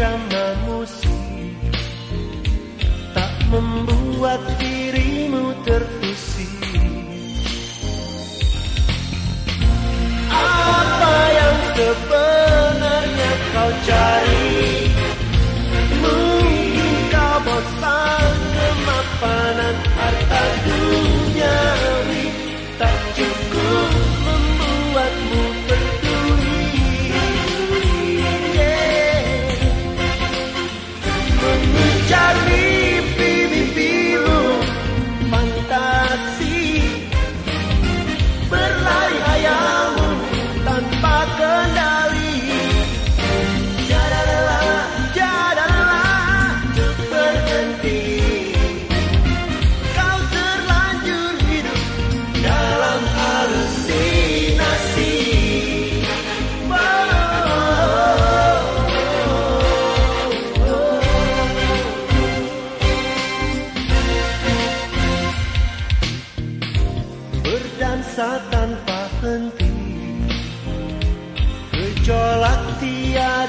irama musik Tak membuat dirimu terusik Apa yang sebenarnya kau cari? Mungkin kau bosan kemapanan harta dunia. Tanpa henti. Gejolak tiada